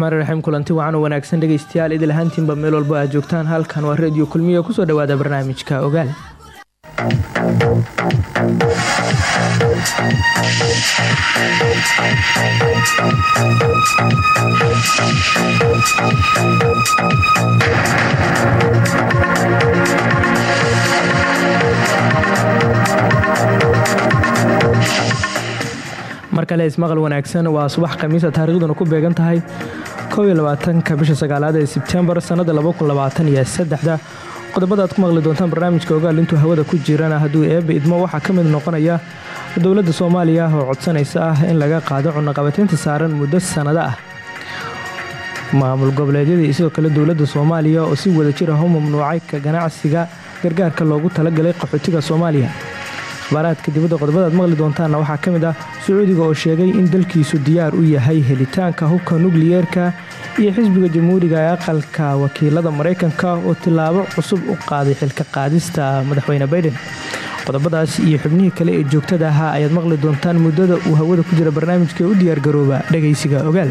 raxmaan raxiim kulanti wacan oo wanaagsan dhegaystayaal idil ahaantiinba meel walbo aad joogtaan. Halkan waa reediyo kulmiya ku soo dhawaada barnaamijka ogaal mar kale ismaqal wanaagsan waa subax khamiisa taariikhduna ku beegan tahay ka bisha sagaalaad ee sebtembar sannada qodobada aad ku maqli doontaan barnaamijka ogaal intuu hawada ku jirana hadduu eebba idmo waxaa ka mid noqonaya dowladda soomaaliya oo codsanaysa ah in laga qaado cunaqabateynta saaran muddo sannado ah. Maamul goboleedyada iyo sidoo kale dowladda soomaaliya oo si wada jir ah u mamnuucay ka ganacsiga gargaarka loogu talagalay qaxootiga soomaaliya akhbaaraadka dibadda qodobada aad maqli doontaanna waxaa ka mid ah sacuudiga oo sheegay in dalkiisu diyaar u yahay helitaanka hubka nukliyeerka iyo xisbiga jamhuuriga ee aqalka wakiilada maraykanka oo tilaabo cusub u qaaday xilka qaadista madaxweyne baiden qodobadaas iyo xubnihii kale ee joogtada ahaa ayaad maqli doontaan muddada uu hawada ku jira barnaamijka u diyaargarooba dhegaysiga ogaal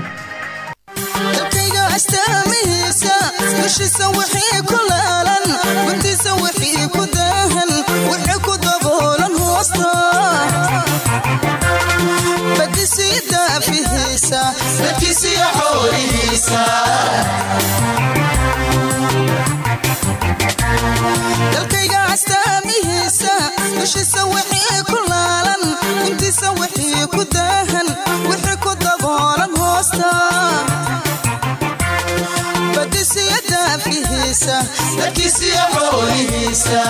dalkayga astaamihiisa dushiisa wixii ku laalan intiisa wixii ku daahan wixii ku daboolan hoosta badisiya daafihiisa dalkiisiya xoolihiisa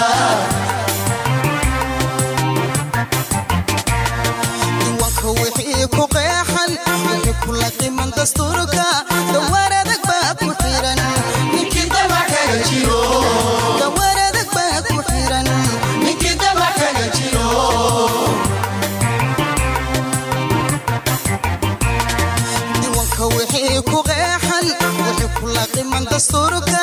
diiwaanka wixii ku qeexan wixii kula qiman dastuurka dawaar adag baa ku xiran diiwaanka wixii ku qeexan wixii kula qiman dastuurka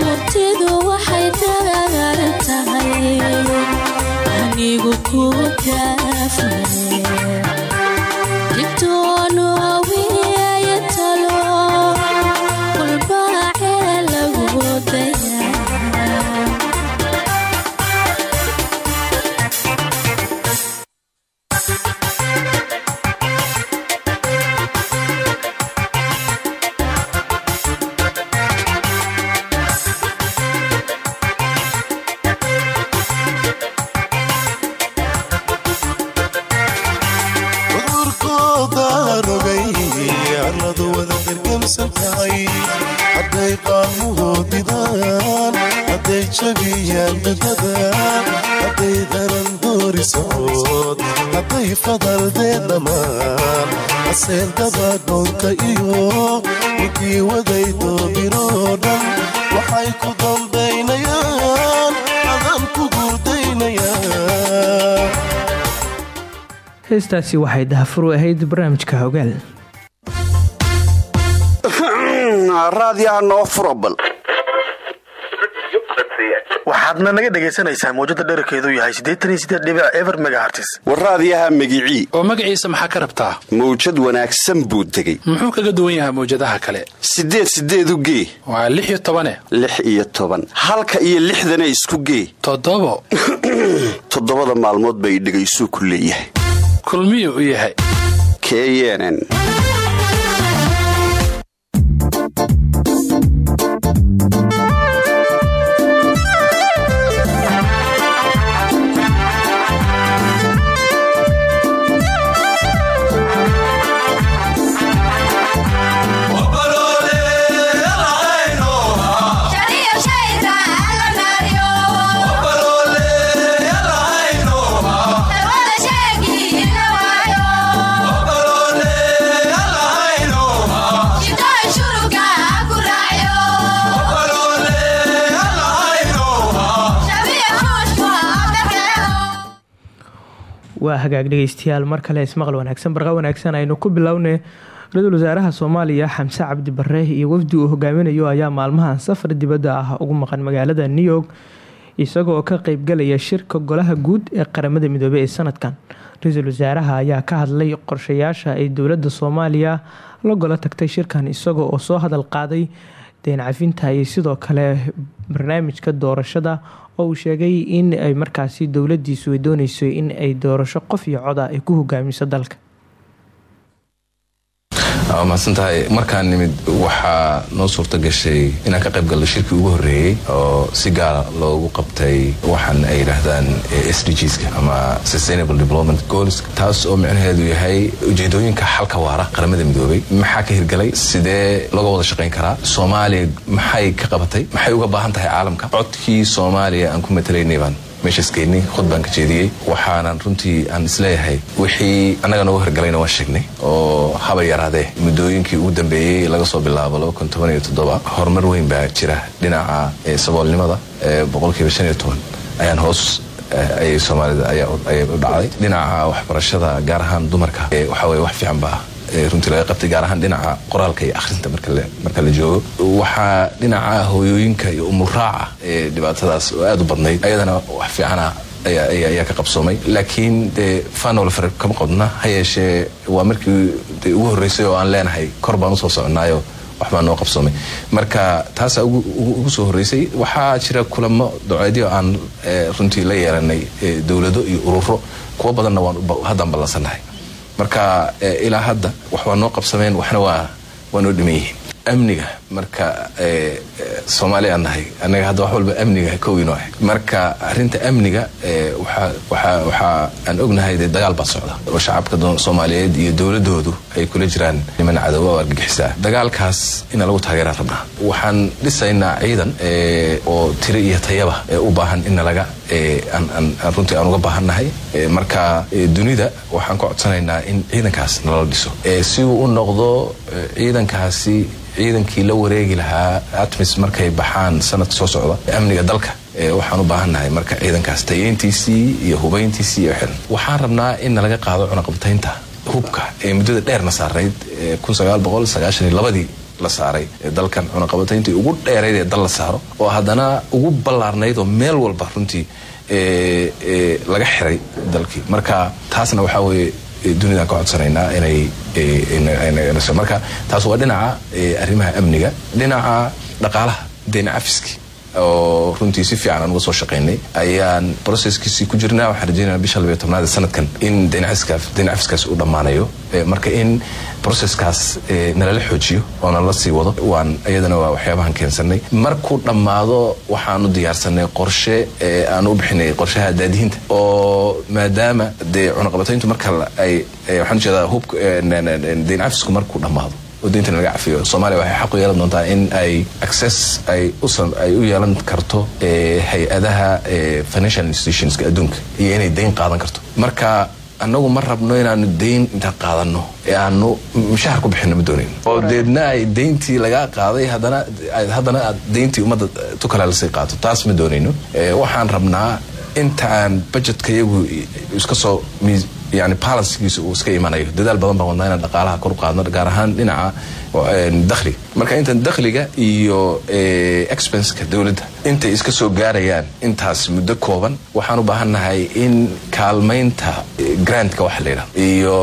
murtidu waxay dagaaran tahay. Anigu ku kaa heestaasi waxay dahafur u ahayd barnaamijka hogaal raadiyaha noo furabal waxaadna naga dhagaysanaysaan mawjada dherarkeedu yahay ever megahartis war raadiyaha magicii. Oo magaciisa maxaa ka rabtaa? Mawjad wanaagsan buu tegey. Muxuu kaga duwan yahay mawjadaha kale. Sideed sideedu gee. Waa lix iyo tobane lix iyo toban. Halka iyo lixdana isku gee. Toddobo. Toddobada maalmood bay dhegaysuu ku leeyahay. Kulmiyuu u yahay. Keyenen waa hagaag dhegeystayaal mar kale ismaqal wanaagsan barqa wanaagsan aynu ku bilownay ra'iisul wasaaraha soomaaliya xamse cabdi bare iyo wafdi uu hogaaminayo ayaa maalmahan safar dibadda ah ugu maqan magaalada new york isagoo ka qeybgalaya shirka golaha guud ee qaramada midoobey ee sanadkan. Ra'iisul wasaaraha ayaa ka hadlay qorshayaasha ay dowladda soomaaliya la golo tagtay shirkan isagoo oo soo hadal qaaday deen cafinta iyo sidoo kale barnaamijka doorashada oo uu sheegay in ay markaasi dowladiisu ay dooneyso in ay doorasho qof iyo coda ay ku hogaamiso dalka waa mahadsantahay markaan nimid waxaa noo suurta gashay inaan ka qayb galno shirkii ugu horreeyey oo si gaara loogu qabtay waxaan ay yidhaahdaan s d gska ama sustainable development goals taas oo micnaheedu yahay ujeedooyinka xalka waara qaramada midoobay. Maxaa ka hirgalay? Sidee looga wada shaqayn karaa? Soomaaliya maxay ka qabatay? Maxay uga baahan tahay caalamka? Codkii soomaaliya aan ku matalaynay baan meeshaas geynay khud baan ka jeediyey waxaanan runtii aan is leeyahay. Wixii annaga nooga hirgalayna waan sheegnay oo haba yaraadee muddooyinkii ugu dambeeyey laga soo bilaabo horumar weyn baa jira. Dhinaca saboolnimada boqolkiiba ayaan hoos ayay soomaalida ayay u dhacday. Dhinaca waxbarashada gaar ahaan dumarka waxaa weye wax fiican baa runtii laga qabtay gaar ahaan dhinaca qoraalka iyo akhrinta marka la joogo. Waxaa dhinaca hooyooyinka iyo umuraaca ee dhibaatadaas oo aad u badnayd ayadana wax fiicana ayaa ka qabsoomay. Laakiin dee fanol kama qodna ha yeeshee waa markii de ugu horreysay oo aan leenahay kor baan u soo soconaayo waxbaa noo qabsoomay. Marka taasaa ugu soo horreysay waxaa jira kulamo doceedyo aan runtii la yeelanay dowlado iyo ururo. Kuwo badanna waan haddaan ballansannahay marka ilaa hadda wax waa noo qabsameen waxna waa waa noo dhiman amniga marka soomaali aan nahay annaga hadda wax walba amniga kowino ah marka arinta amniga waxaa aan ognahay dee dagaal baa socda. Oo shacabka soomaaliyeed iyo dowladoodu ay kula jiraan niman cadowa oo argagixisaa dagaalkaas ina lagu taageeraan rabnaa. Waxaan dhisaynaa ciidan oo tiro iyo tayaba u baahan in nalaga runtii aan uga baahannahay marka dunida waxaan ka codsanaynaa in ciidankaas nalala dhiso. Si uu u noqdo ciidankaasi ciidankii la wareegi lahaa atmis markay baxaan sanadka soo socda amniga dalka waxaan u baahannahay marka ciidankaas tayeyntiisii iyo hubayntiisii iyo xiran waxaan rabnaa in nalaga qaado cunaqabataynta hubka ee muddada dheerna saarayd ladii la saaray dalkan cunaqabatayntii ugu dheerayd ee dal la saaro oo haddana ugu ballaarnayd oo meel walba runtii laga xiray dalkii. Marka taasna waxaa weye dunidaan ka codsanaynaa inay marka taas waa dhinaca arrimaha amniga dhinaca dhaqaalaha deyn cafiski oo runtii si fiican aan soo shaqaynay ayaan processkiisii ku jirnaa waxaan rajeynaya bisha labiyo tobnaad sanadkan in deyn cafiskaas uu dhammaanayo. Marka in processkaas nalala xoojiyo oo nalala sii wado waan iyadana waa waxyaabahan keensanay markuu dhammaado waxaanu diyaarsanay qorshe aan u bixinay qorshaha daadihinta oo maadaama dee cunaqabatayntu marka waxaan u jeedaa hub deyn cafisku markuu dhammaado oo deynta laga cafiyo soomaaliya waxay xaq u yeelan doontaa in ay access ay u yeelan karto hay'adaha financial institutionska adduunka iyo inay deyn qaadan karto. Marka annagu ma rabno inaanu deyn intaan qaadano ee aanu mushahar ku bixino ma doonayn oo deedna ay deyntii lagaa qaaday haddana aad deyntii ummadda tukala la sii qaato taas ma doonayno. Waxaan rabnaa inta aan budgetka iyagu iska soo yani balancegiisa uu iska imanayo. Dadaal badan baan wadnaa inaan dhaqaalaha kor qaadno gaar ahaan dhinaca dakhliga marka intan dakhliga iyo expenska dowladda intay iska soo gaarayaan intaas muddo kooban waxaan u baahannahay in kaalmaynta grantka waxa la yidhahdo iyo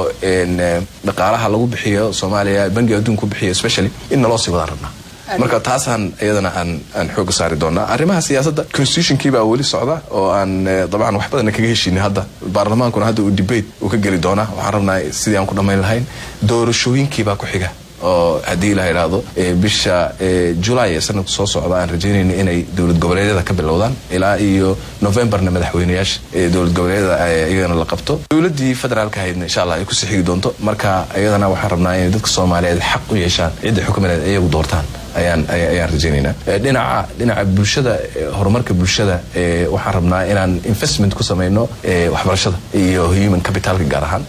dhaqaalaha lagu bixiyo soomaaliya bangiga adduunka ku bixiyo especially in naloo sii wadaan rabnaa marka taasaan iyadana aan xooga saari doonaa. Arrimaha siyaasadda constitutionkii baa weli socda oo aan dabcan wax badana kaga heshiinay hadda. Baarlamaankuna hadda uu debate uu ka geli doonaa. Waxaan rabnaa sidii aan ku dhammayn lahayn. Doorashooyinkii baa ku xiga oo haddii la idhaahdo bisha julay ee sanadku soo socda aan rajaynayna inay dowlad goboleedyada ka bilowdaan ilaa iyo novemberna madaxweyneyaasha dowlad goboleedyada iyagana la qabto. Dowladii federaalka ahaydna insha allah ay ku sixigi doonto. Marka iyadana waxaan rabnaa inay dadka soomaaliyeed xaq u yeeshaan cidda xukumineed iyagu doortaan ayaan rajaynaynaa. Dhinaca dhinaca bulshada horumarka bulshada waxaan rabnaa inaan investment ku samayno waxbarashada iyo human capitalka gaar ahaan.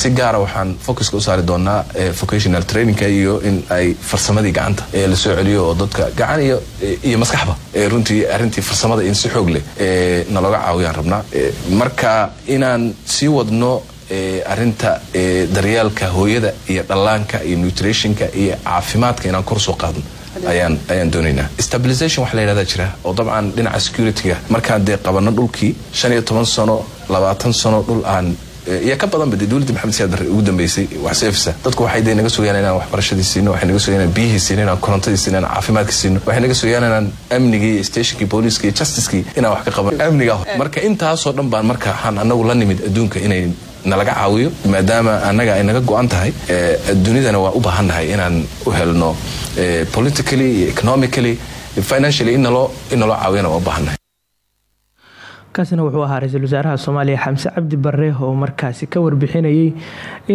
Si gaara waxaan focuska u saari doonaa vocational trainingka iyo in ay farsamadii gacanta la soo celiyo oo dadka gacan iyo maskaxba runtii arrintii farsamada in si xoog leh nalooga caawiyaan rabnaa. Marka inaan sii wadno arinta daryeelka hooyada iyo dhallaanka iyo nutritionka iyo caafimaadka inaan kor soo qaadno ayaan doonaynaa. Stabilization waxa la yidhahdaa jira. Oo dabcan dhinaca securityga. Markaan dee qabano dhulkii shan iyo toban sano labaatan sano dhul aan iyo ka badanba dowladda maxamed siyaad barre ugu dambeysay wax seefisa dadku waxay dee naga sugayaan inaan waxbarashadii siino waxay naga sugayaan inaan biyihii siino inaan korontadii siino inaan caafimaadkii siino waxay naga sugayaan inaan amnigii iyo stationkii booliiskii iyo justicekii inaan wax ka qaban. Amniga marka intaasoo dhan baan marka waxaan anagu la nimid adduunka inay nalaga caawiyo maadaama annaga ay naga go-an tahay dunidana waa u baahannahay inaan u helno politically iyo economically financially in naloo in naloo caawiyana waa u baahannahay kaasina wuxuu ahaa ra'iisul wasaaraha soomaaliya xamse cabdi bare oo markaasi ka warbixinayay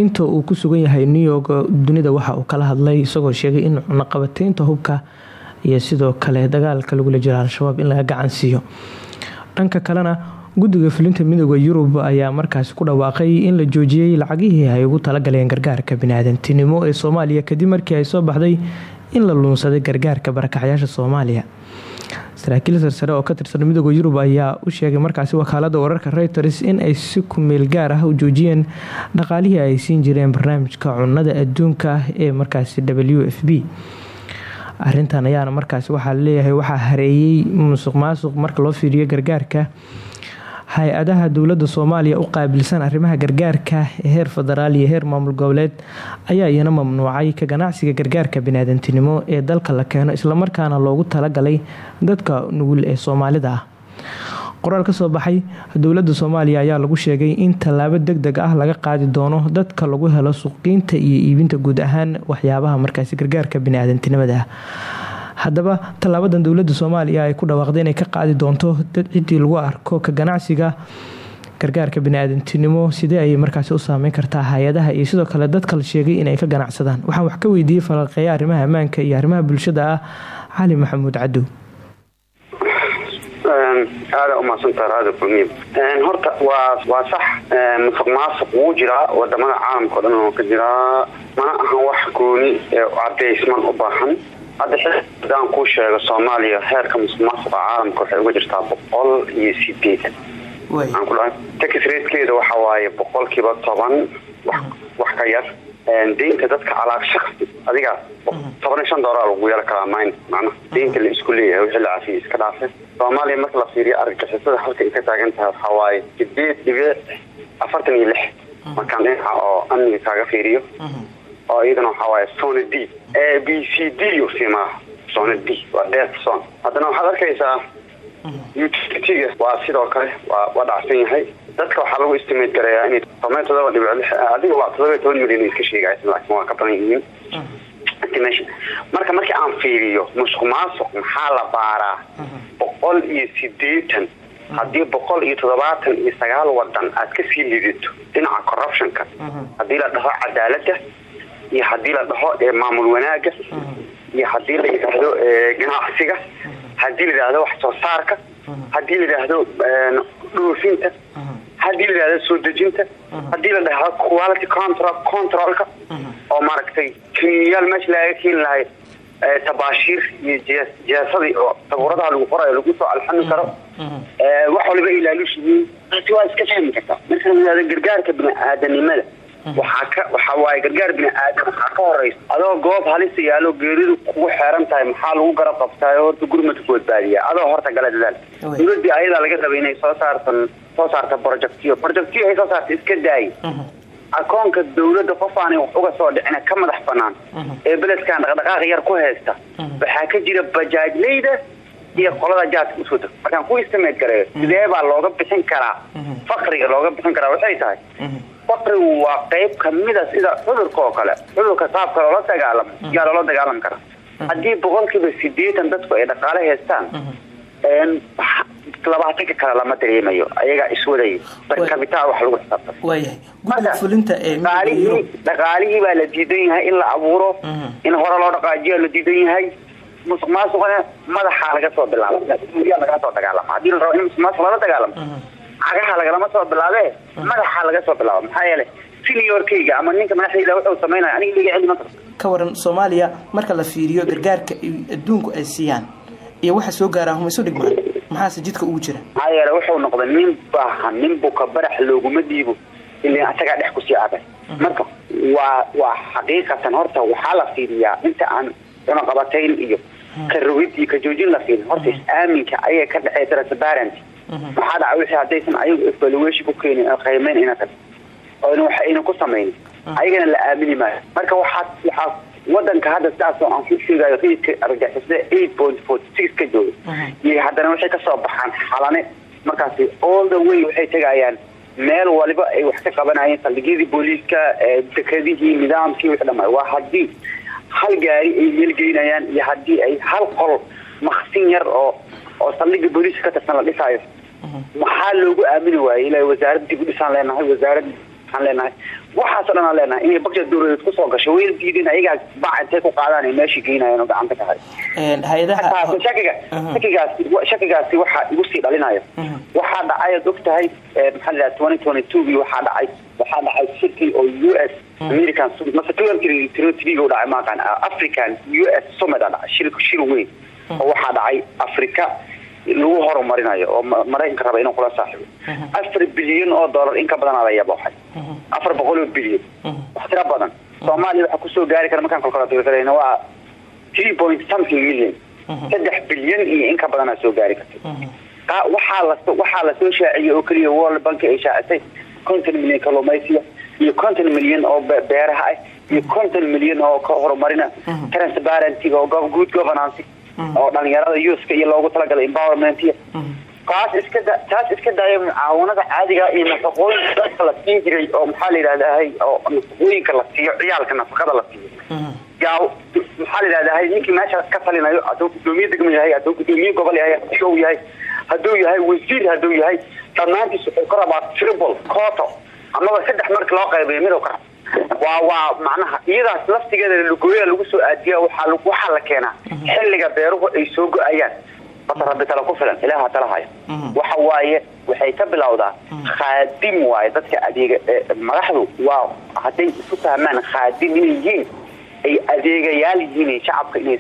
inta uu ku sugan yahay new york dunida waxa uu kala hadlay isagoo sheegay in cunaqabateynta hubka iyo sidoo kale dagaalka lagula jiro al-shabaab in laga gacan siiyo. Dhanka kalena guddiga fulinta midooda yurub ayaa markaasi ku dhawaaqay in la joojiyey lacagihii ay ugu talagaleen gargaarka biniaadantinimo ee soomaaliya kadib markii ay soo baxday in la luunsaday gargaarka barakacyaasha soomaaliya saraakiil sarsare oo ka tirsan midooda yurub ayaa u sheegay markaasi wakaalada wararka reuters in ay si kumeel gaar ah u joojiyeen dhaqaalihii ay siin jireen barnaamijka cunada adduunka ee markaasi w f b. Arintan ayaana markaasi waxaa la leeyahay waxaa hareeyey musuq maasuq marka loo fiiriyo gargaarka hay'adaha dowladda soomaaliya u qaabilsan arrimaha gargaarka ee heer federaal iyo heer maamul goboleed ayaa iyana mamnuucay ka ganacsiga gargaarka biniaadantinimo ee dalka la keeno islamarkaana loogu talagalay dadka nugul ee soomaalida ah. Qoraal ka soo baxay dowladda soomaaliya ayaa lagu sheegay in tallaabo deg deg ah laga qaadi doono dadka lagu helo suuqiinta iyo iibinta guud ahaan waxyaabaha markaasi gargaarka biniaadantinimada haddaba tallaabadan dowladda soomaaliya ay ku dhawaaqday inay ka qaadi doonto ciddii lagu arko ka ganacsiga gargaarka biniaadantinimo. Sidee ayay markaasi u saameyn kartaa hay'adaha iyo sidoo kale dadka la sheegay inay ka ganacsadaan waxaan wax ka weydiiyey falaqeeya arrimaha ammaanka iyo arrimaha bulshada ah cali maxamuud cadow aada umaadsanta raada kulmiya horta waa waa sax musuq maasuq wuu jiraa waddamada caalamka o dhan oo ka jiraa mana ahan wax gooni ee cadaysman u baahan hadda xidaan kuu sheego soomaaliya heerka musuq maasuqa caalamka waxay uga jirtaa boqol iyo ku dhahay tax ratekeeda waxa waaye boqolkiiba toban wax ka yar. Deynta dadka alaaq shaksi adiga toban iyo shan doolar lagu yeelo karaa mine macnaha deynta la isku leeyahay wixii la cafiya iska dhaafe. Soomaaliya marka la fiiriyo argagixisada halka ay ka taagan tahay waxaa waaye sideed dhibic afartan iyo lix. Markaan dhinaca oo amniga kaaga fiiriyo. Oo iyadana waxaa waaye sona d b c d haddana waxaad arkaysaa utilityga waa sidoo kale waa dhacsan yahay. Dadka waxaa lagu estimate gareeyaa inay toban todoba dhibic lix adiga waa todoba toban milyan iska sheegaysa laakiin waa ka badan yihiin. Estimation marka markii aan fiiriyo musuq maasuq maxaa la baaraa? Boqol iyo sideetan haddii boqol iyo toddobaatan iyo sagaal wadan aad ka sii lidato dhinaca corruptionka haddii la dhaho cadaalada iyo haddii la dhaho maamul wanaaga iyo haddii la yidhaahdo ganacsiga haddii la yidhaahdo wax soo saarka haddii la yidhaahdo dhoofinta haddii la yidhahdo soo dejinta haddii la dhahdo quality control controlka oo maaragtay kimiyayaal meesha laaga keeni lahay tabaashiir iyo jiyaasadii oo sabuuradaha lagu qorayo lagu soo alxami karo wax waliba ilaalushihiin taasi waa iska fahmi kartaa. Marka la yidhahdo gargaarka bini-aadanimada waxaa ka waxa waaye gargaar bini aadan waxaa ka horeysa adoo goob halisa yaalo geeridu kugu xeeran tahay maxaa lagu garab qabtaayo horta gurmadka badbaadiya adoo horta gala dadaal. Dowladii ayadaa laga rabay inay soo saartan soo saarta projectiyo projectiyo ay soo saarta iska daayi akoonka dowladda qof aanay wax uga soo dhicina ka madax banaan ee beledkan dhaqdhaqaaq yar ku haysta. Waxaa ka jira bajaajleyda iyo qolada jaadka u soo deg. Markaan ku istimeed gareeyo sidee baa looga bixin karaa? Faqriga looga bixin karaa waxay tahay. Faqrigu waa qayb kamida sida cudurka oo kale. Cudurka qaabka loola dagaalamo yaa loola dagaalami karaa haddii boqolkiiba sideetan dadku ay dhaqaale haystaan labaatanka kale lama dareemayo ayagaa iswadaya barkabitaa wax lagu ee dhaqaalihii dhaqaalihii baa la diidan yahay in la abuuro in hore loo dhaqaajiya la diidan yahay musuq maasuqna madaxaa laga soo bilaaba yaa laga soo dagaalama. Haddii la rabo in musuq maasuq lala dagaalamo. Cagaha lagalama soo bilaabe madaxaa laga soo bilaaba maxaa seniorkayga ama ninka madaxdayda wuxuu samaynaya aniga liga cilmi ma karto. Ka waran soomaaliya marka la fiiriyo gargaarka adduunku ay siiyaan iyo waxa soo gaara huma isu dhigmaan maxaase jidka ugu jira? Maxaa yeele wuxuu noqday nin baahan nin buka barax looguma dhiibo ilaa asagaa dhex ku sii aday marka waa waa xaqiiqatan horta waxaa la fiiriyaa inta aan cunaqabatayn iyo ka rogid iyo ka joojin la fiirin. Horta is-aaminka ayaga ka dhexey transparent maxaa dhaca wixii haddaysan ayagu evaluation ku keenin qiimeyn ina tag oona wax ayna ku samaynin. Ayagana la aamini maayo. Marka waxaa waxaa wadanka hadda sidaas oo aan ku sheegayo rayidka argagixisada eight point forty six ka jooga. Iyo haddana waxay ka soo baxaan xalane. Markaasi all the way waxay tegayaan meel waliba ay wax ka qabanayeen saldhigyadii booliiska dekadihii nidaamkii wixii dhamay waa haddii hal gaari ay meelgeynayaan iyo haddii ay hal qol maksin yar oo oo saldhiga booliiska ka tirsan la dhisaayo. Maxaa loogu aamini waayey? Ilaa wasaarad dib u dhisaan leenahay wasaarad aan leenahay waxaasoo dhan aan leenahay inay budget dowladeed ku soo gasho way diideen ayagaa bac intay ku qaadaan ay meeshii geynayeen oo gacanta ka hay shakigaasi waxaa igu sii dhalinayo. Waxaa dhacay ad og tahay maxaa la twenty twenty two gii waxaa dhacay. Waxaa dhacay shirkii oo u s american mase dhacay maaqaan african u s summit shir shir weyn. Oo waxaa dhacay africa lagu horumarinayo oo maraykanka raba inuu kula saaxiibo. Afar bilyan oo dollar in ka badan ala yaboxay afar boqol oo bilyan. Wax tiro badan. Soomaaliya waxaa ku soo gaari kara markaan kolkalatirsalayna waa three point something million. Saddex bilyan iyo in ka badanaa soo gaari karta waxaa la waxaa la soo shaaciyey oo keliya world bank ay shaacisay konton milyan kalluumaysiya iyo konton milyan oo beeraha ah iyo konton milyan oo ka horumarina transparentyga oo good governance oo dhalinyarada youska iyo loogu talagalay empowermentiya taas iska taas iska daayo mucaawanada caadiga iyo nafaqooyinka dadka la siin jiray oo maxaa la yidhahdahay oo nafaqooyinka la siiyo ciyaalka nafaqada la siiyo. Yaa maxaa la yidhahdahay ninkii meeshaas ka talinayo hadduu gudoomiye degmo yahay hadduu gudoomiye gobol yahay hadduu yahay hadduu yahay wasiir hadduu yahay dhammaantiis wuxuu ka rabaa tribal coto amaba saddex marki loo qaybayo midow ka rab waa macnaha iyadaas laftigeeda lugooya lagu soo aadiya waxaa la keenaa xilliga beeruhu ay soo go'ayaan. Rabbi tala ku filan ilaaha tala haya waxa waaye waxay ka bilowdaa khaadim waaye dadka adeega madaxdu waa hadday isu fahmaan khaadim inay yihiin ay adeegayaal yihiin shacabka inay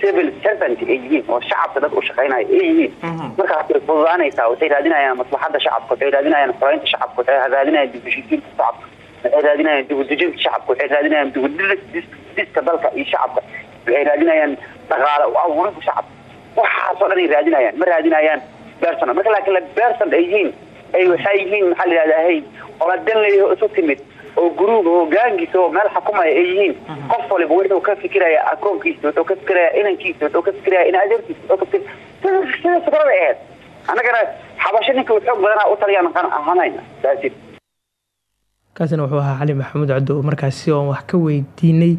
civil servant ay yihiin oo shacabka dad u shaqaynaya ay yihiin. Markaas way fududaanaysaa waxay raadinayaan maslaxada shacabka waxay raadinayaan xoreynta shacabka waxay raadinayaan dibushiisiinta shacabka waxay raadinayaan dibudejinta shacabka waxay raadinayaan dibudhiska dalka iyo shacabka. Waxay raadinayaan dhaqaale u abuurida shacabka waxaasoo dhan ay raadinayaan ma raadinayaan berson marka laakiin berson ay yihiin ay waxay yihiin maxaa la yidhahdaa hey oladan leeyahay isu timid oo guruub hogaankiisa oo meel xakumaya ay yihiin. Qof waliba wuxuu ka fikiraya akoonkiisa wuxuu ka fikiraya inankiisa wuxuu ka fikiraya in adeerkiisa sida fikrada aheyd annagana xabasho ninka xoog badanaa u taliyaan ahanayna daasi kaasina wuxuu ahaa cali maxamuud caddo markaasi oon wax ka weydiinay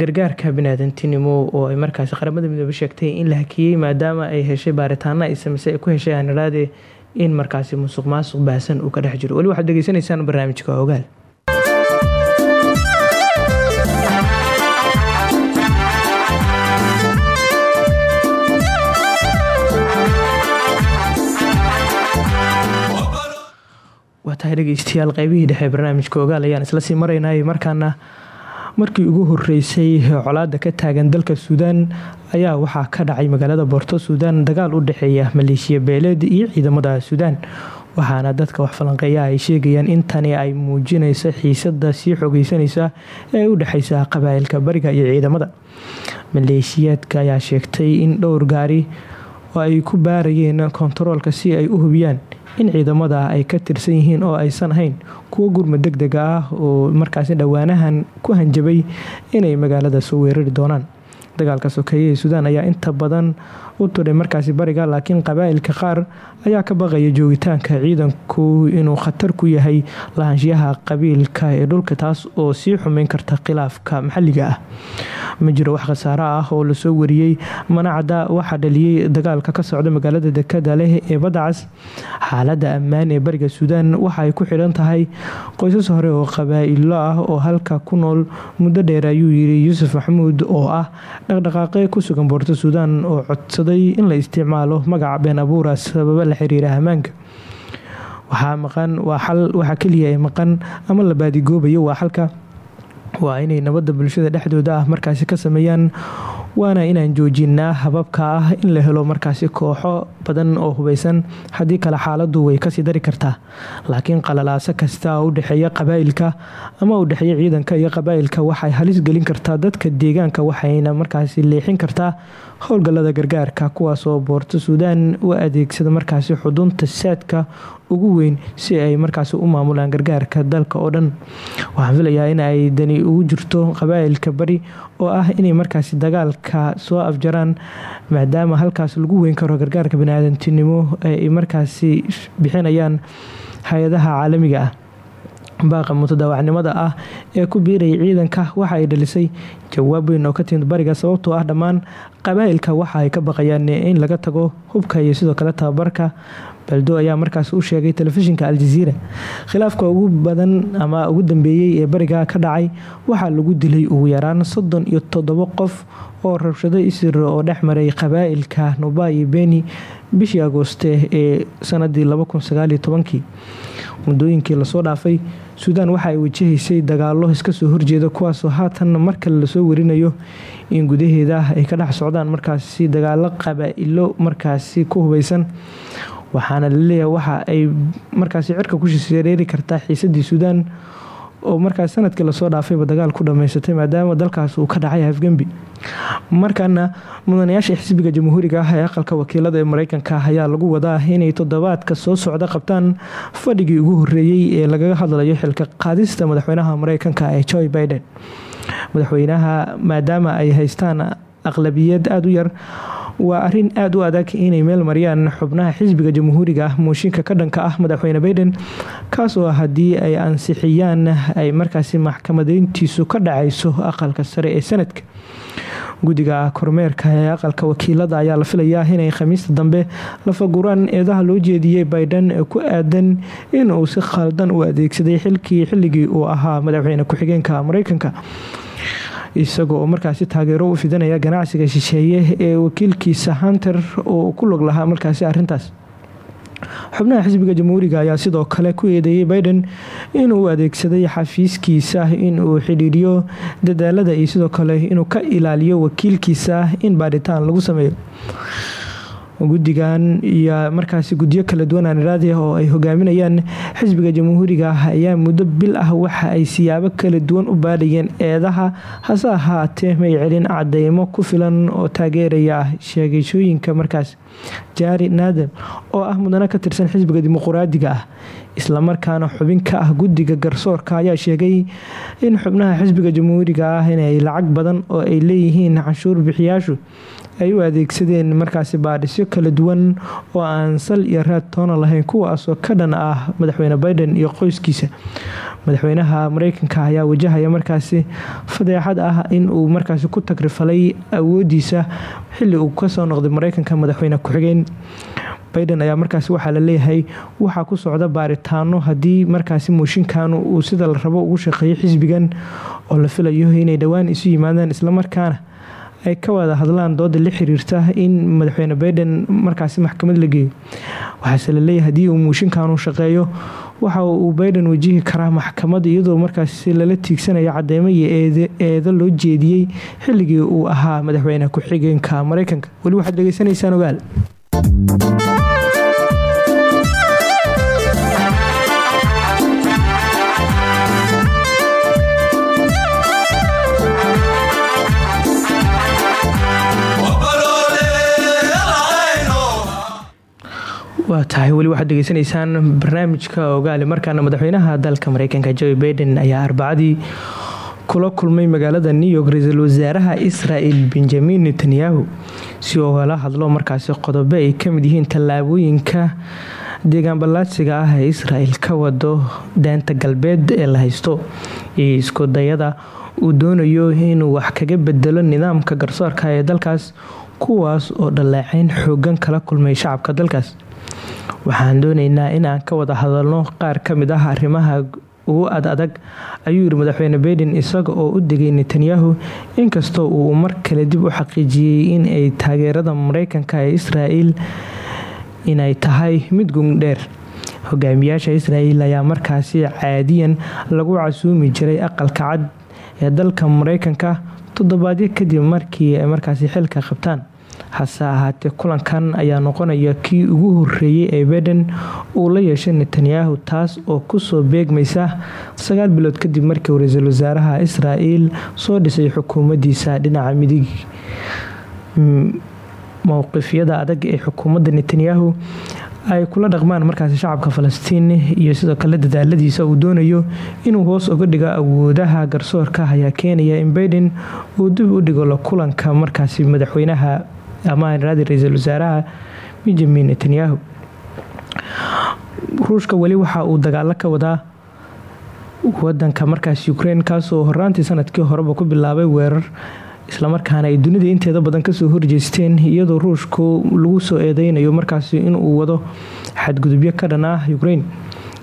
gargaarka biniaadantinimo oo ay markaasi qaramada midoobe sheegtay in la hakiyey maadaama ay heshay baaritaano ay sameysay ay ku heshay aaniraade in markaasi musuq maasuq baahsan uu ka dhex jiro. Weli waxaad degeysanaysaan barnaamijka ogaal waa tahay dhegeystayaal qeybihii dhexe barnaamijka ogaal ayaan isla sii maraynay markaana markii ugu horeysay colaada ka taagan dalka suudaan ayaa waxaa ka dhacay magaalada boorto suudaan dagaal u dhexeeya maleeshiya beeleed iyo ciidamada suudaan. Waxaana dadka wax falanqeeya ay sheegayaan in tani ay muujinayso xiisada sii xogeysanaysa ee u dhexeysa qabaa'ilka bariga iyo ciidamada. Maleeshiyaadka ayaa sheegtay in dhowr gaari oo ay ku baarayeen kontaroolka si ay u hubiyaan in ciidamada ay ka tirsan yihiin oo aysan ahayn kuwo gurmud deg dega ah oo markaasi dhowaanahan ku hanjabay inay magaalada soo weerari doonaan. Dagaalka sokeeye ee suudaan ayaa inta badan u tudhay markaasi bariga laakiin qabaa'ilka qaar ayaa ka baqaya joogitaanka ciidanku inuu khatar ku yahay lahaanshiyaha qabiilka ee dhulka taas oo sii xumeyn karta khilaafka maxalliga ah. Ma jiro wax khasaaro ah oo la soo wariyey manacada waxaa dhaliyey dagaalka ka socda magaalada dekada leh ee badacas xaalada ammaan ee bariga suudaan waxa ay ku xidhan tahay qoysas hore oo qabaa'ilo ah oo halka ku nool muddo dheer ayuu yiri yuusuf maxamuud oo ah dhaqdhaqaaqe ku sugan boorto suudaan oo codsaday in la isticmaalo magaca been abuura sababa la xiriira ammaanka waxaa maqan waxaa keliya ay maqan ama la baadigoobayo. Waa xalka waa inay nabadda bulshada dhexdooda ah markaasi ka sameeyaan waana inaan joojinaa hababka ah in la helo markaasi kooxo badan oo hubeysan haddii kale xaaladu way ka sii dari kartaa. Laakiin qalalaaso kasta oo udhexeeya qabaa'ilka ama udhexeeya ciidanka iyo qabaa'ilka waxay halis gelin kartaa dadka deegaanka waxayna markaasi leexin kartaa howlgalada gargaarka kuwaasoo boorto suudaan u adeegsada markaasi xudunta saadka ugu weyn si ay markaasi u maamulaan gargaarka dalka oo dhan. Waxaan filayaa in ay dani ugu jirto qabaa'ilka bari oo ah inay markaasi dagaalka soo afjaraan maadaama halkaas lagu weyn karo gargaarka baniaadantinimo ay markaasi bixinayaan hay'adaha caalamiga ah. Baaqa mutadaawacnimada ah ee ku biiraya ciidanka waxa ay dhalisay jawaab weyn oo ka timid bariga sababtoo ah dhammaan qabaa'ilka waxa ay ka baqayaan in laga tago hubka iyo sidoo kale tababarka baldo ayaa markaas u sheegay telefishinka aljaziira khilaafka ugu badan ama ugu dambeeyey ee bariga ka dhacay waxaa lagu dilay ugu yaraan soddon iyo toddobo qof oo rabshado isir oo dhex maray qabaa'ilka nuba beni bishii agooste ee sanadii kii muddooyinkii la soo dhaafay suudaan waxa ay wajahaysay dagaalo iskasoo horjeeda kuwaasoo haatan markale la soo warinayo in gudaheeda ay ka dhex socdaan markaasi dagaalo qabaa-ilo markaasi ku hubeysan waxaana la leeyahay waxa ay markaasi cirka ku shareeri kartaa xiisadii suudaan oo markaas sannadkii la soo dhaafayba dagaal ku dhamaysatay maadaama dalkaas uu ka dhacay hafgembi markaana mudanayaasha xisbiga jamhuuriga ah ee aqalka wakiilada ee mareykanka ayaa lagu wadaa inay toddobaadka soo socda qabtaan fadhigii ugu horeeyey ee lagaga hadlayo xilka qaadista madaxweynaha mareykanka ee joe biden. Madaxweynaha maadaama ay haystaan aqlabiyad aada u yar waa arrin aada u adag inay meel mariyaan xubnaha xisbiga jamhuuriga ah mooshinka ka dhanka ah madaxweyne biden kaasoo haddii ay ansixiyaan ay markaasi maxkamadeyntiisu ka dhacayso aqalka sare ee sanadka. Guddiga kormeerka ee aqalka wakiilada ayaa la filayaa inay khamiista dambe lafaguraan eedaha loo jeediyey ee ku aadan inuu si khaldan u adeegsaday xilkii xilligii uu ahaa madaxweyne ku-xigeenka mareykanka isagoo oo markaasi taageero u fidanaya ganacsiga shisheeye ee wakiilkiisa hunter oo ku log lahaa markaasi arintaas xubnaha xisbiga jamhuuriga ayaa sidoo kale ku eedeeyey biden inuu adeegsaday xafiiskiisa inuu xidhiiriyo dadaalada iyo sidoo kale inuu ka ilaaliyo wakiilkiisa in baadhitaan lagu sameeyo guddigan iyo markaasi guddiyo kala duwan aaniraadi oo ay hogaaminayaan xisbiga jamhuuriga ah ayaa muddo bil ah waxa ay siyaabo kala duwan u baadhayeen eedaha hase ahaatee may celin cadeymo ku filan oo taageeraya sheegashooyinka markaas jaari naadam oo ah mudane ka tirsan xisbiga dimuquraadiga ah. Islamarkaana xubin ka ah guddiga garsoorka ayaa sheegay in xubnaha xisbiga jamhuuriga ah inay lacag badan oo ay leeyihiin canshuur bixiyaashu ay u adeegsadeen markaasi baadhisyo kala duwan oo aan sal iyo raad toona lahayn kuwaasoo ka dhan ah madaxweyne biden iyo qoyskiisa madaxweynaha mareykanka ayaa wajahaya markaasi fadeexad ah in uu markaasi ku tagrifalay awoodiisa xili uu ka soo noqday mareykanka madaxweyne ku-xigeen. Biden ayaa markaasi waxaa la leeyahay waxaa ku socda baaritaano haddii markaasi mooshinkan uu sida la rabo ugu shaqeeyo xisbigan oo la filayo inay dhowaan isu yimaadaan islamarkaana ay ka wada hadlaan dooda la xiriirta in madaxweyne biden markaasi maxkamad la geeyo. Waxaase la leeyahay haddii uu mooshinkan shaqeeyo waxa uu biden wajihi karaa maxkamad iyadoo markaasi lala tiigsanayo cadeymo iyo eedo loo jeediyey xilligii uu ahaa madaxweyne ku-xigeenka mareykanka. Weli waxaad dhegeysanaysaan ogaal waa tahay weli waxaad degeysanaysaan barnaamijka ogaale. Markaana madaxweynaha dalka mareykanka joe biden ayaa arbacadii kula kulmay magaalada new york ra'iisul wasaaraha israel benjamin netanyahu. Si ugala hadlo markaasi qodobo ay ka mid yihiin tallaabooyinka deegaan ballaadsiga ah ee israel ka wado daanta galbeed ee la haysto. Iyo isku dayada uu doonayo inuu wax kaga bedelo nidaamka garsoorka ee dalkaas kuwaas oo dhaleeceyn xoogan kala kulmay shacabka dalkaas waxaan dooneynaa in aan ka wada hadalno qaar ka mid ah arrimaha ugu ad adag ayuu yiri madaxweyne baiden isaga oo u degay netanyahu inkastoo uu mar kale dib u xaqiijiyey in ay taageerada mareykanka ee israel inay tahay mid gungdheer hogaamiyaasha israel ayaa markaasi caadiyan lagu casuumi jiray aqalka cad ee dalka mareykanka toddobaadyo kadib markii ay markaasi xilka qabtaan hase ahaatee kulankan ayaa noqonaya kii ugu horeeyey ee biden uu la yeeshay netanyahu taas oo ku soo beegmaysa sagaal bilood kadib markii uu ra'iisul wasaaraha israel soo dhisay xukuumadiisa dhinaca midig. Mowqifyada adag ee xukuumadda netanyahu ay kula dhaqmaan markaasi shacabka falastiin iyo sidoo kale dadaaladiisa uu doonayo inuu hoos uga dhigo awoodaha garsoorka ayaa keenaya in baiden uu dib u dhigo la kulanka markaasi madaxweynaha amaanraadi ra'iisul wasaaraha benjamin netanyahu. Ruushka weli waxa uu dagaalo ka wadaa wadanka markaas ukraine kaasoo horaantii sannadkii horeba ku bilaabay weerar islamarkaana ay dunida inteeda badan ka soo horjeesteen iyadoo ruushku lagu soo eedeynayo markaasi inuu wado xadgudubyo ka dhan ah ukrain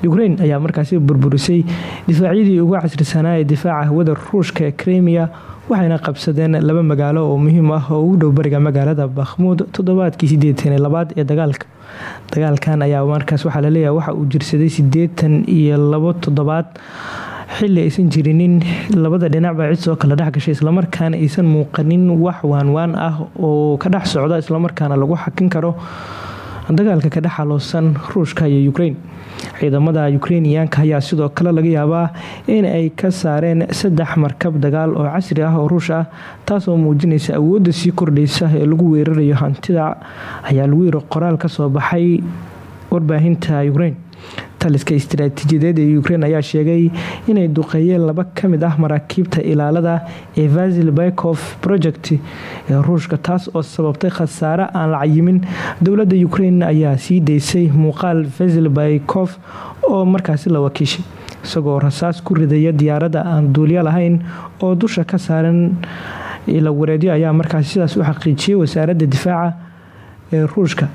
ukrain ayaa markaasi burburisay difaacyadii ugu casrisanaa ee difaaca hawada ruushka ee kremiya waxayna qabsadeen laba magaalo oo muhiim ah oo ugu dhow bariga magaalada bakhmuud toddobaadkii sideetan labaad ee dagaalka. Dagaalkan ayaa markaas waxaa la leeyahay waxa uu jirsaday sideetan iyo labo toddobaad. Xili aysan jirinin labada dhinacba cid soo kala dhex gashay islamarkaana aysan muuqanin wax waanwaan ah oo ka dhex socda islamarkaana lagu xakin karo dagaalka ka dhex haloosan ruushka iyo ukrain ciidamada ukreiniyaanka ayaa sidoo kale laga yaabaa in ay ka saareen saddex markab dagaal oo casri ah oo ruush ah taasoo muujinaysa awoodda sii kordhaysa ee lagu weerarayo hantida. Ayaa lagu yiri qoraal ka soo baxay warbaahinta ukrain taliska istaraatiijiyadeed ee ukrein ayaa sheegay inay duqeeyeen laba ka mid ah maraakiibta ilaalada ee vasil bykof project ee ruushka taas oo sababtay khasaare aan la cayimin dowladda ukrein ayaa sii daysay muuqaal vasil bykof oo markaasi la wakiishay isagoo rasaas ku ridaya diyaaradda aan duulyo lahayn oo dusha ka saaran ila wareedyo ayaa markaasi sidaas u xaqiijiyay wasaaradda difaaca ee ruushka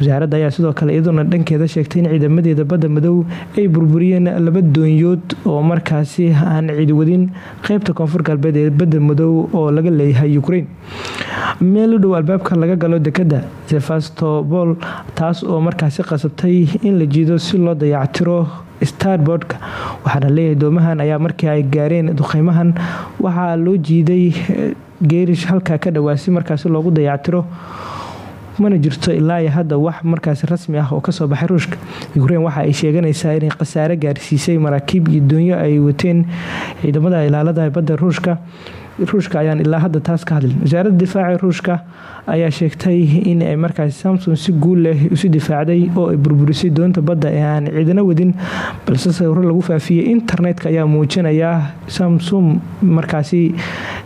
wasaaradda ayaa sidoo kale iyaduna dhankeeda sheegtay in ciidamadeeda badda madow ay burburiyeen laba doonyood oo markaasi aan ciidwadin qeybta koonfur galbeed ee badda madow oo laga leeyahay ukrain meel u dhow albaabka laga galo dekadda sevastopol taas oo markaasi qasabtay in la jiido si loo dayactiro starboardka waxaana leeyahay doomahan ayaa markii ay gaareen duqeymahan waxaa loo jiiday geerish halkaa ka dhawaasi markaasi loogu dayactiro mana jirto ilaa hadda wax markaasi rasmi ah oo ka soo baxay ruushka. Ukrein waxa ay sheeganaysaa inay khasaare gaarsiisay maraakiib iyo doonyo ay wateen ciidamada ilaalada badda ruushka ruushka ayaan ilaa hadda taas ka hadlin. Wasaaradda difaaca ruushka ayaa sheegtay in ay markaasi samson si guul leh isu difaacday oo ay burburisay doonta badda ee aan ciidano wadin balse sawiro lagu faafiyey internetka ayaa muujinaya samsung markaasi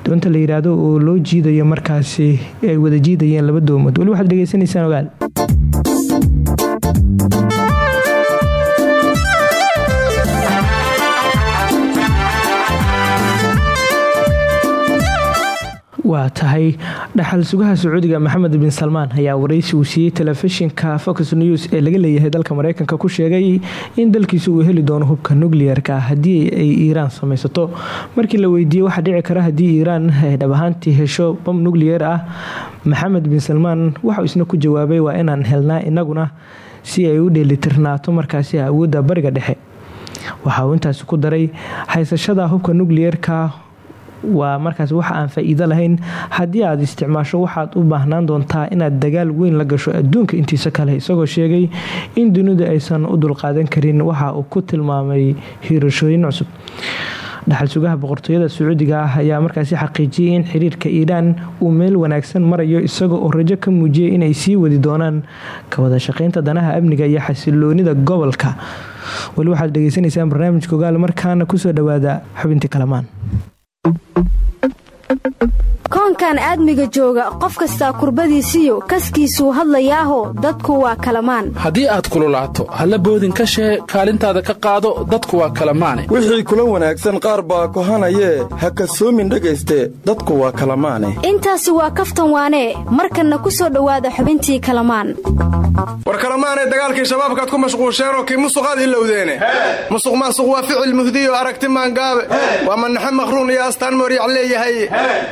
doonta la yiraahdo oo loo jiidayo markaasi ay wada jiidayeen laba doomood. Weli waxaad dhegeysanaysaan ogaal waa tahay dhaxal sugaha sacuudiga maxamed bin salmaan ayaa waraysi uu siiyey telefishinka fox news ee laga leeyahay dalka mareykanka ku sheegay in dalkiisa uu heli doono hubka nukliyeerka haddii ay iiraan samaysato. Markii la weydiiyey waxaa dhici kara haddii iiraan ay dhab ahaantii hesho bam nukliyeer ah maxamed bin salmaan waxauu isna ku jawaabay waa inaan helnaa inaguna si ay u dheelitirnaato markaasi awoodda bariga dhexe. Waxa uu intaasi ku daray haysashada hubka nukliyeerka waa markaas wax aan faa-iido lahayn. Haddii aad isticmaasho waxaad u baahnaan doontaa inaad dagaal weyn la gasho adduunka intiisa kale isagoo sheegay in dunidu aysan u dulqaadan karin. Waxa uu ku tilmaamay hiirashooyin cusub. Dhaxal sugaha boqortooyada sacuudiga ah ayaa markaasi xaqiijiyay in xiriirka iiraan uu meel wanaagsan marayo isaga oo rajo ka muujiyay inay sii wadi doonaan. Ka wada shaqeynta danaha amniga iyo xasiloonida gobolka. Weli waxaad dhegeysanaysaan barnaamijka ogaal markaana ku soo dhawaada xubintii kalamaan Thank you koonkan aadmiga jooga qof kastaa kurbadiisiyo kaskiisuu hadlayaaho dadku waa kalamaan. Haddii aad kululaato halla boodin ka shee kaalintaada ka qaado dadku waa kalamaane. Wixii kula wanaagsan qaar baa kohanayee ha kasoomin dhegayste dadku waa kalamaane. Intaasi waa kaftan waanee markanna ku soo dhowaada xubintii kalamaan. War kalamaanay dagaalkii shabaabkaad ku mashquusheenoo kii musuqaad ilowdeene musuq maasuq waa ficil muhdiyo aragti maangaabe. Waa manaxe maqhruun iyo astaan mooryac leeyahay.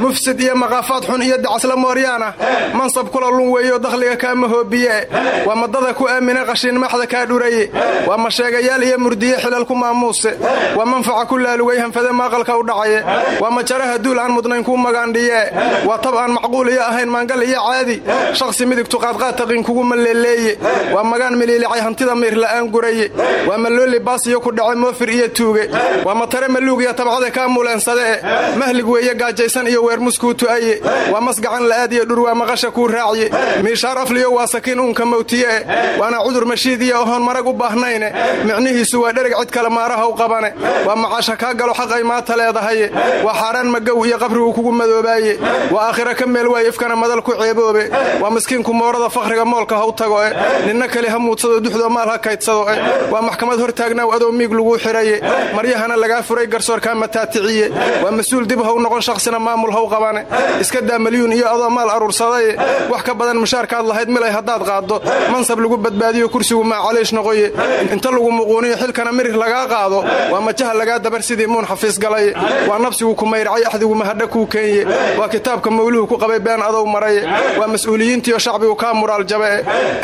Mufsid iyo maqaafaad xun iyo dacasla mooryaana. Mansab kula lun weeyo dakhliga kaama hoobiye waa madada ku aamina qashin maxda kaa dhuraye. Waa masheegayaal iyo murdiye xilal ku maamuuse. Waa manfaca ku laalugay hanfade maaqalka u dhacaye. Waa majaraha duul aan mudnayn kuu magaandhiye waa tab aan macquul iyo ahayn maangal iyo caadi. Shakhsi midigtu qaadqaadtaqin kugu malleeleeye waa magaan miliilicay hantida miirla'aan guraye. Waa malooli baas iyo ku dhace moofir iyo tuuge. Waa matare maluug iyo tabcada kaa muleensadee mahlig weeye gaajaysan iyo weermuskuu tu'aye waa masgacan la'aad iyo dhur waa maqasha kuu raaciye miishaar afliyo waa sakiin uunka mawtiye'e waana cudur mashiid iyo ohoon marag u baahnayne micnihiisu waa dhereg cid kale maaraha u qabane. Waa macaasha kaa galo xaqay maata leedahaye waa xaaraan magow iyo qabrigu kugu madoobaaye. Waa aakhira ka meel waay ifkana madal ku ceeboobe. Waa miskiinku moorada fakhriga moolka haw tagoe ninna keli ha muudsado duxdoo maal ha kaydsadoe waa maxkamad hor taagnaaw adoo miig laguu xiraye. Maryahana lagaa furay garsoorkaa mataaticiye waa mas'uul dib haw noqon shakhsina maamul haw qabane iska daa malyuun iyo adoo maal aruursaday. Wax ka badan mushaarkaad lahayd milay haddaad qaaddo. Mansab lagu badbaadiyo kursigu maacaliish noqoye. Inta lagu muquuniyo xilkana mirir lagaa qaado. Waa majaha lagaa dabar sidii muun xafiis galay. Waa nafsigu ku mayracay axdigu mahadha kuu keenye. Waa kitaabka mawluhu ku qabay been adow maray. Waa mas'uuliyiintiioo shacbigu kaa muraal jabe.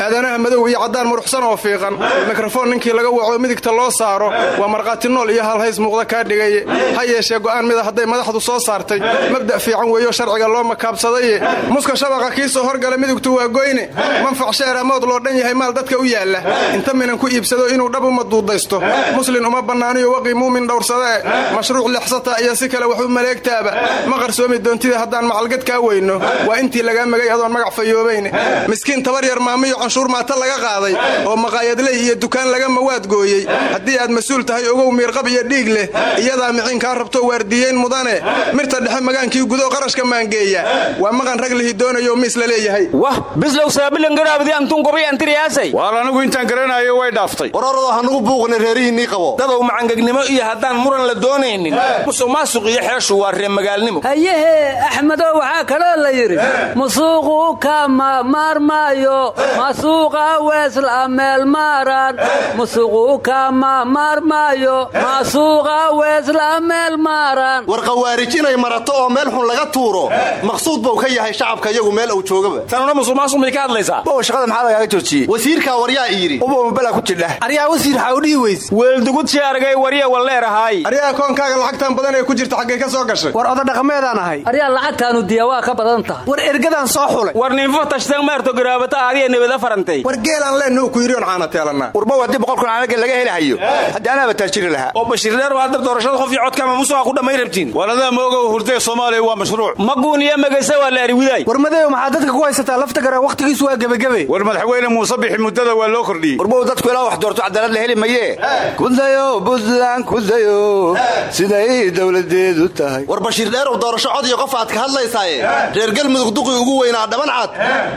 Aadanaha madow iyo caddaan muruxsan oo fiiqan. Mikrofon ninkii laga waco midigta loo saaro. Waa markhaati nool iyo halhays muuqda kaa dhigay. Ha yeeshee go'aan mida hadday madaxdu soo saartay. Mabda' fiican weeyo sharciga loo makaabsadaye muska shabaqa kii soo horgala midigtu waa goyne manfac sheera mood loo dhan yahay maal dadka u yaalla. Inta minan ku iibsado inuu dhab uma duudaysto. Muslin uma bannaaniyo waqii muumin dhowrsadae mashruuc lexsata iyo si kale wax u maleegtaaba. Ma qarsoomi doontida haddaan macalgad kaa weyno. Waa intii lagaa magay adoon magac fayoobayne miskiin tabar yar maamiyo canshuur maata laga qaaday. Oo maqaayadley iyo dukaan laga mawaad gooyey. Haddii aad mas'uul tahay ogow miirqab iyo dhiig leh iyadaa miciin kaa rabto waardiyeyn mudane. Mirta dhexe magaankii gudo qarashka maangeeya. Waa maqan rag lihi doonayo miis la leeyahay. Wah bislow saabilangarabdi antun gobi antiriyaasay waar anigu intaan garanayo way dhaaftay. Wararado hanugu buuqna reerihiinnii qabo. Dadow macangegnimo iyo haddaan muran la doonaynin. Musuq maasuq iyo xeeshu waa ree magaalnimo. Hayehe axmedow waxaa kaloo la yidhi musuuqu kama maarmaayo masuuqa weesla meelmaaran musuqu kama maarmaayo masuuqa weesla meelmaaran war khawaarij inay marato oo meel xun laga tuuro maqsuud buu ka yahay shacabka iyagu meel uu joogaba. Tanuna musuq maasuq may ka hadlaysaa bow shaqada maxaa lagaaga joojiyey? Wasiirkaa waryaa yidhi. Ubamabala ku jidha. Aryaa wasiir xawdhihi weys? Weeldugudsi argay warya walleerahaay aryaa koonkaaga lacagtan badan ee ku jirta xaggay ka soo gashay. War oda dhaqameedaan ahay. Aryaa lacagtaanu diya waa ka badan tahay. War ergadaan soo xulay. War ninfo tashtan maarto garaabata aadiya nabada farantay. War geelaan leenna uu ku yidhi on caana teelannaa warbow haddii boqol kun caanaga laga heli hayo haddii anaaba taajiri lahaa. Oo bashiir dheer waa hadda doorashada qof iyo codka ama musuqa ku dhamay rabtiin waladaa moogow hurdee soomaaliya waa mashruuc maguun iyo magase waa la ariwidaay war madeeyo maxaa dadka ku haysataa lafta gareen wakhtigiisu waa gebagebe war madaxweyne muuse bixi muddada waa loo kordhiyey. Warbow dadku ilaa wax doorto cadaalad la heli mayee. Kudayo buntland kudayo siday dowladeedu tahay. War bashiir dheerow doorasho cod iyo qof aad ka hadlaysaaye. Reer galmudug duqii ugu weynaa dhaban cad.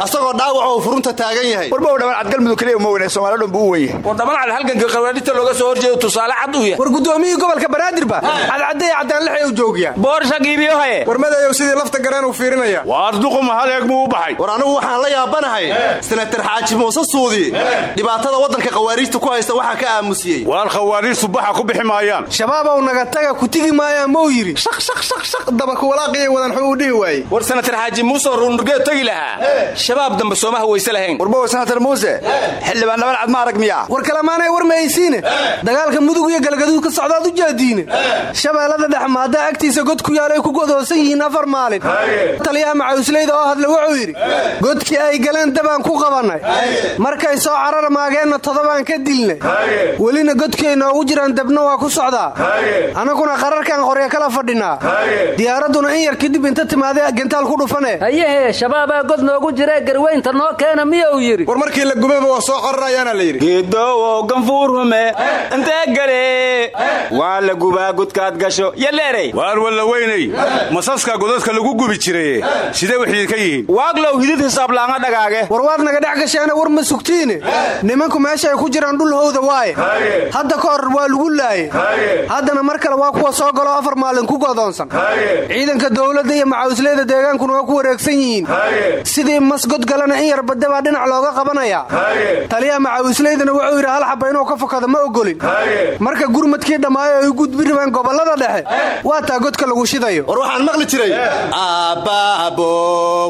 Asagoo dhaawac oo furunta taagan yahay. Warbow dhaban cad galmudug keliya uma weyna somaaliya dhan buu u wen yahay. War dhaban cad halganka qawaadhita looga soo horjeedo tusaale cad u yahay. War gudoomiyihii gobolka banaadirba cadcadday caddaan lixay u joogiyaa boorsha giibiyohaye war madayow sidii lafta gareen uu fiirinaya waar duqu mahal eeg muu u baxay? War anigu waxaan la yaabanahay. Senatar xaaji muuse suudi dhibaatada waddanka khawaariijta ku haysta waxaa ka aamusiyey. Waar khawaariijtu baxa ku bixi maayaan. Shabaabow naga taga ku tigi maayaan mou yidhi. Shaqshaqshaqshaq dabakuwalaaqiyay wadan xuu u dhihi waayey. War senatar xaaji muuse ruurnurgeed tegi lahaa. Shabaab dambe soomaha weyse lahayn. Warbow senatar muuse? Xildhibaan dhaban cad ma arag miyaa. War kalemaanay war mahaysiine. Dagaalka mudug iyo galgaduud ka socdaad u jeediine shabeellada dhex agtiisa god ku yaalay ku godoosan yihiin afar maalin. Taliyaha macawsleyda oo hadla wuxuu yidhi godkii ay galeen dabaan ku qabannay. Markay soo carar maageenna todobaan ka dilnay. Welina godkay noogu jiraan dabna waa ku socdaa. Annaguna qararkan qorya kala fadhinaa. Diyaaradduna in yar kadib inta timaada gentaal ku dhufane hayehe shabaabaa god noogu jiree garweynta noo keena miyuu yidhi. War markii la gubaba waa soo cararayaana la yidhi. Geedowo ganfuurhume intee gale. Waa la gubaa gudkaad gasho yaleerey waar walla weynay. Masaska godadka lagu gubi jiraye sidee waxay ka yihiin? Waaglow hidid hisaablaanga dhagaage. War waad naga dhex gasheena war ma sugtiine nimanku meesha ay ku jiraan dhul howda waaye. Hadda ka hor waa lagu laaye haddana mar kale waa kuwa soo galoo afar maalin ku godoonsan. Ciidanka dowladda iyo macawisleyda deegaankuna waa ku wareegsan yihiin. Sidii mas godgalana in yar badde baa dhinac looga qabanayaa taliyaha macawisleydana wuxuu yidhi hal xaba inuu ka fokado ma ogolin. Marka gurmadkii dhammaayo ay u gudbi rabeen gobollada dhexe waa taa godka lagu shidayo. War waxaan maqli jiray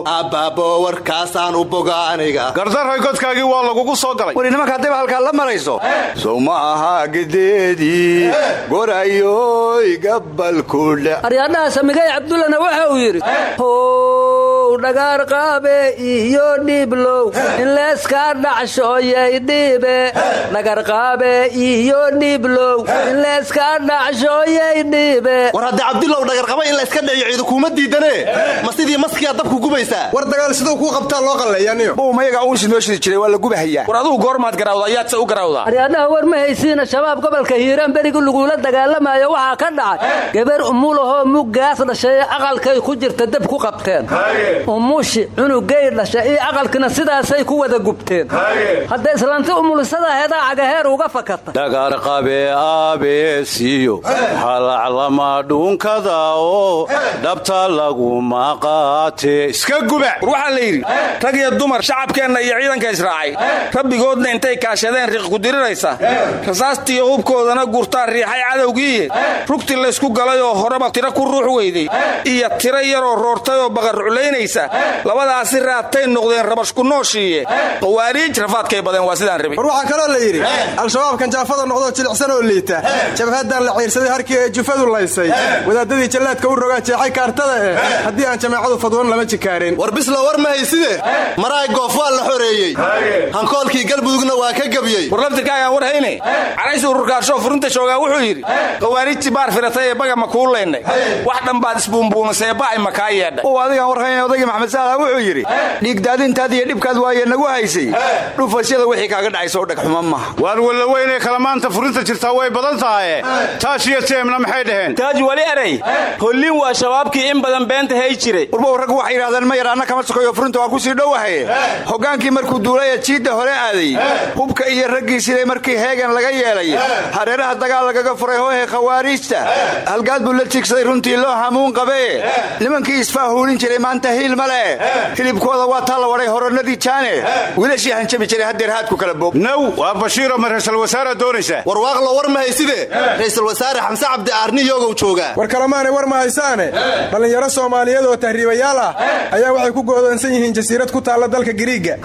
aabaabow warkaasaan u boga aniga. Gardarray godkaagii waa lagugu soo galay. Wari nimanka haddayba halkaa la marayso. Sow ma ahaa gedeedii gorayoy gabalkudha aryaadhaha samigay cabdullana waxa uu yidhi how dhagaar qaabe iyo dhiblow. In leeskaa dhacshooyay dhibe. Dhagarqaabe iyo dhiblow. In leeskaa dhacshooyay dhibe. War haddii cabdullow dhagarqaba in layska dhiciyo ciidu kuuma diidane ma sidii maskiyaa dabku gubaysaa? War dagaal siduu kuu qabtaa loo qalleeyaniyo bow mayaga uunsi noo shidi jiray waa la gubahayaa. War adugu goormaad garawda ayaadse u garawdaa aryaadhaha war ma haysiina shabaab gobolka hiiraan berigu lagula dagaalamayo waxaa ka dhacay gabar umulahoo muggaas dhashay aqalkay ku jirta dab ku qabteen. Umushi cunugay dhasha iyo aqalkina sidaasay ku wada gubteen. Hadda islaanti umulisada heedaa cagaheer uga fakata. Dhagarqabe aabeesiyo halaclama dhuunkada oo dhabta laguma qaate iska guba! War waxaa la yidhi rag iyo dumar shacabkeenna iyo ciidanka israacay rabbigoodna intay kaashadeen riiq ku diriraysa rasaastiiyo hubkoodana gurtaa riixay cadowgiiye. Rugti laysku galay oo horeba tiro ku ruux weyday iyo tiro yaroo roortay oo baqarruclaynaysa labadaasi raatay noqdeen rabashku nooshiiye. Qawaariij rafaadkay badeen waa sidaan rabi war waxaa kaloo la yidhi al-shabaabkan jaafada noqdoo jilicsan oo liita. Jabhaddan la ciirsaday harkii ee jufadu laysay. Wadaadadii jallaadka u rogaa jeexay kaartada eh haddii aan jamaacadu fadwan lama jikaareen war bisla war ma hayside? Maraay goof waa la xoreeyey. Hankoolkii galmudugna waa ka gebiyey war laftirkaagaan war hayne. Carays ururkaashoo furinta joogaa wuxuu yidhi qawaariijtii baar firatay ee baga ma kuu leennay wax dhan baad isbuunbuunisee ba'ay ma kaa yeedhay. U adigaan war hayne odaygii maxamed saala wuxuu yidhi dhiigdaadintaad iyo dhibkaad waaye nagu haysay. Dhufasyada wixii kaaga dhacayso dhegxuma maha. Waar wallaweynee kala maanta furinta jirtaa way badan tahaye. Taash iyo teemna maxay dhaheen? Taaj wali eray. Hollin waa shabaabkii in badan beenta hay jiray. Warbow raggu waxay yidhahdeen ma yar anna kama sokayo furinta waa ku sii dhowahaye hoggaankii markuu duulaya jiidda hore aaday. Hubka iyo raggii siday markii heegan laga yeelay. Hareeraha dagaal lagaga furay hoohe khawaariijta. Halgaad buu la tiigsaday runtii loo hamuun qabee. Nimankii isfaahuulin jiray maanta hiil ma hilibkooda waa taa la wadhay horanadii jaane. Wiilashii hanjabi jiray haddeer haadku kala boog. Naw waa bashiiro ma ra'iisul wasaare doonaysa? Warwaaqlo war ma hayside? Ra'iisul wasaare xamse cabdi aarni yoogow joogaa. War kalemaane war ma haysaane? Dhallinyaro soomaaliyeed oo tahriibayaal ah ayaa waxay ku goodoonsan yihiin jasiirad ku taalla dalka giriigga.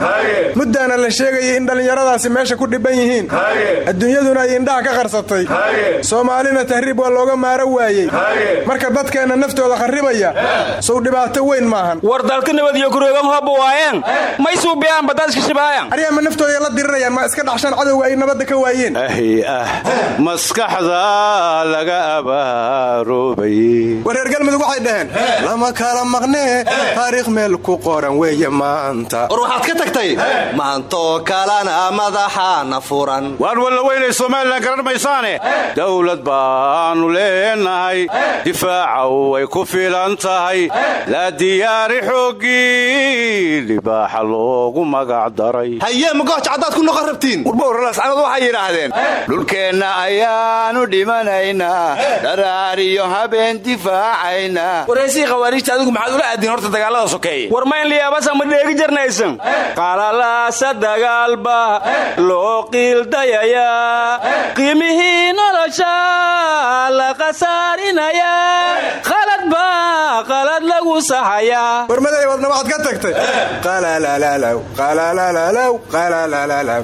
Muddaana la sheegayay in dhallinyaradaasi meesha ku dhibban yihiin. Adduunyaduna ay indhaha ka qarsatay. Soomaalina tahriib waa looga maaro waayey. Marka dadkeenna naftooda kharribaya sow dhibaato weyn maahan war dalka nabad iyo kureegan hobba waayeen. May suubiyaan badaaska shibaayan aryaama naftooda la dirirayaan ma iska dhaxshaan cadowga ay nabadda ka waayeen. Ahi ah maskaxda laga abaaroobay war reer galmudug waxay dhaheen lama kala maqnee taariikh meel ku qoran weeye maanta. War waxaad ka tagtay maantoo kalena madaxaana furan. Waan wallaweynay somalilan garan maysaane. Dowlad baanu leenahay difaaca way ku filan tahay. La diyaari xooggii libaaxa loogu magac daray. Hayee magooj caddaad ku noqon rabtiin? Warbooralaascanood waxay yidhaahdeen. Dhulkeenna ayaanu dhimanaynaa dharaariyo habeen difaacaynaa warheysii khawaariijta adigu maxaad ula aadiin horta dagaalada sokeeye war mayn liyaabasa ma dheegi jarnaysan. Qalalaasa dagaalba loo qiildayayaa qiimihii nolosha la khasaarinayaa baa qalad lagu saxayaa warmaday wadna waxaad ka tagtay.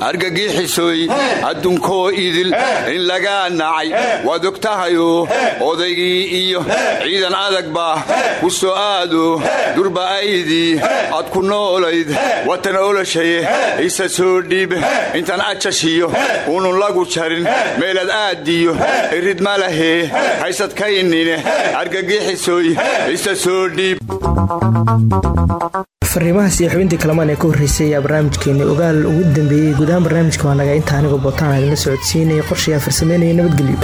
Argagixisoy adduunkoo idil in lagaa nacay. Waad og tahayo odaygii iyo ciidan adag baa ku soo aado durba aydii aad ku noolayd watan olashaye isa soo dhiib intaan ajashiyo unun lagu jarin meelaad aadiyo. Irid ma lahee haysad kaynine fariimahaas iyo xubintii kalamaan ee ka horreysay ayaa barnaamijkeeni ogaal ugu dambeeyey guud ahaan barnaamijka waa naga inta anigoo bootaan idinla socodsiinaya qorshayaa farsameynaya nabadgelyo